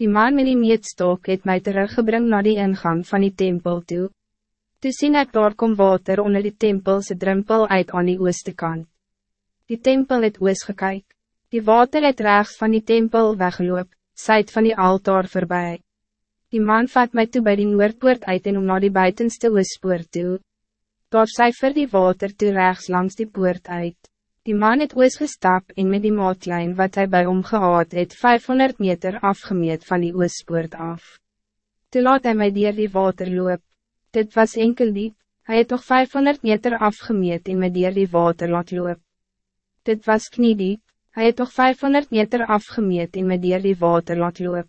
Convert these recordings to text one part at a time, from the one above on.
Die man met die meetstok het mij teruggebring naar die ingang van die tempel toe. Toe sien ek daar kom water onder die tempelse drempel uit aan die ooste kant. Die tempel het oos gekyk. Die water het rechts van die tempel weggeloop, syd van die altaar voorbij. Die man vat mij toe bij die noordpoort uit en om naar die buitenste oospoort toe. Daar cijfer die water toe rechts langs die poort uit. Die man het oos gestap en met die maatlijn wat hij bij hom gehad het 500 meter afgemeet van die oospoort af. Toe laat hy my dier die water loop. Dit was enkel diep, hij het nog 500 meter afgemeet en my dier die water laat loop. Dit was kniediep, hij het nog 500 meter afgemeet en my dier die water laat loop.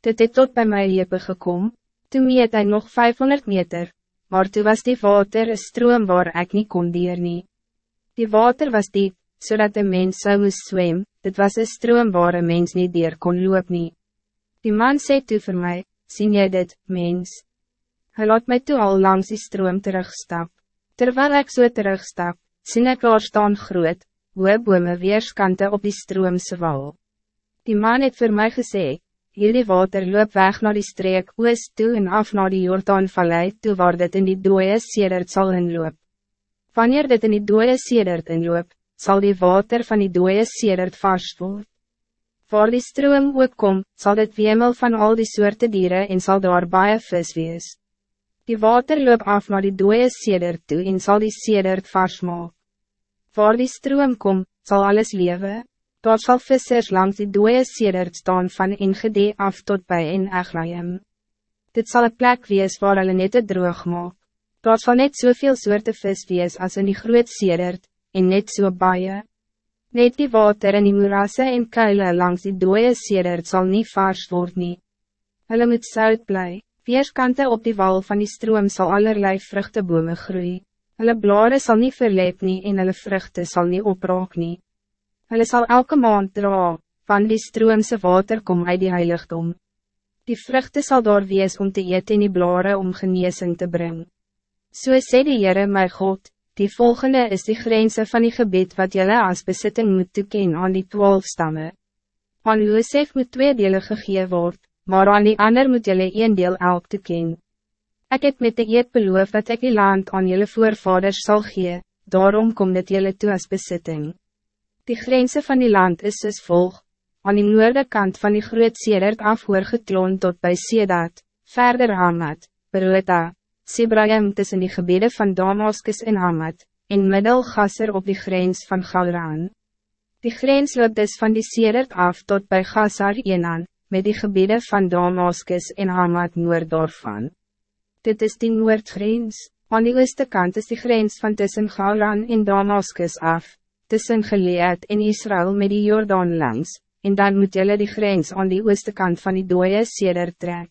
Dit het tot bij my hepe gekom, toen meet hij nog 500 meter, maar toen was die water een stroom waar ik niet kon dier nie. Die water was diep, zodat de mens zou moest zwem, dit was een stroom waar een mens niet dier kon loop nie. Die man zei toe voor mij, zie jij dit, mens? Hij laat mij toe al langs die stroom terugstap. Terwijl ik zo so terugstap, sien ik daar staan groot, hoe bome weerskante op die stroomse wal. Die man het voor mij gezegd, Hierdie water loop weg naar die streek oos toe en af naar die Jordaanvallei toe waar dit in die dooie sedert sal inloop. Wanneer dit in die dooie sedert inloop, zal die water van die dooie sedert vast word. Waar die stroom ook kom, zal dit wemel van al die soorten dieren en zal daar baie vis wees. Die water loop af naar die dooie sedert toe en zal die sedert vast maak. Waar die stroom kom, zal alles leven. Daar zal vissers langs die dooie sedert staan van Engede af tot bij in Eglaim. Dit zal een plek wees waar hulle net droog maak. Daar sal net soveel soorte vis wees as in die groot sedert, en net so baie. Net die water in die moerasse en kuile langs die dooie sedert sal nie vars word nie. Hulle moet zout bly, weerskante op die wal van die stroom sal allerlei vruchtebome groei. Hulle blare sal nie verleep nie en hulle vruchten sal nie opraak nie. Hulle sal elke maand dra, van die stroomse water kom uit die heiligdom. Die vruchten zal daar wees om te eten en die blare om geneesing te brengen. So sê die Heere my God, die volgende is die grense van die gebied wat jelle als besitting moet toeken aan die twaalf stammen. Aan Josef moet twee dele gegee word, maar aan die ander moet jelle een deel elk toeken. Ik heb met de eed beloof dat ik die land aan jelle voorvaders zal gee, daarom kom dit jelle toe as besitting. Die grense van die land is soos volg, aan die noorde kant van die groot sedert af getloon tot bij Sedat, verder Hamad, Berota, Sibrahim tussen die gebieden van Damascus en Hamad, en middelgasser op die grens van Galran. Die grens loopt dus van die Sedert af tot bij Gassar Enan, met die gebieden van Damascus en Hamad noordorf van. Dit is die noordgrens, aan die ooste kant is die grens van tussen Galran en Damascus af, tussen Geleed en Israël met die Jordaan langs, en dan moet jullie die grens aan die ooste kant van die dooie Sedert trek.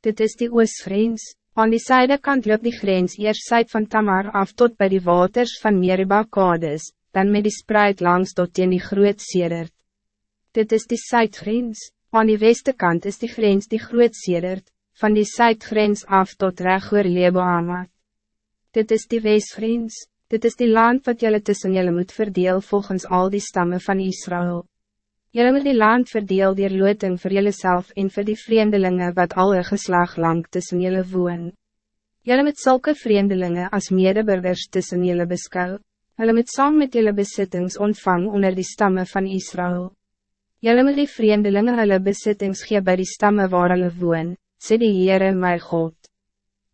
Dit is die oostgrens. Aan die zijdekant loopt die grens eerst zuid van Tamar af tot bij die waters van Meriba Kades, dan met die spruit langs tot in die groot sedert. Dit is die zuidgrens, aan die westekant is die grens die groot sedert, van die zuidgrens af tot reg oor Leboamat. Dit is die westgrens, dit is die land wat jullie tussen jullie moet verdeel volgens al die stammen van Israël. Jullie moet die land verdeel dier looting voor julleself en voor die vreemdelingen wat alle geslag lang tussen jullie woon. Jullie moet zulke vreemdelingen als medeburgers tussen jullie beskou. Jullie moet saam met jullie besittings ontvang onder die stammen van Israël. Jullie moet die vreemdelingen hulle besittings gee by die stammen waar hulle woon, sê die Heere my God.